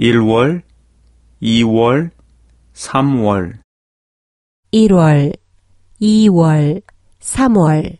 1월, 2월, 3월, 1월, 2월, 3월.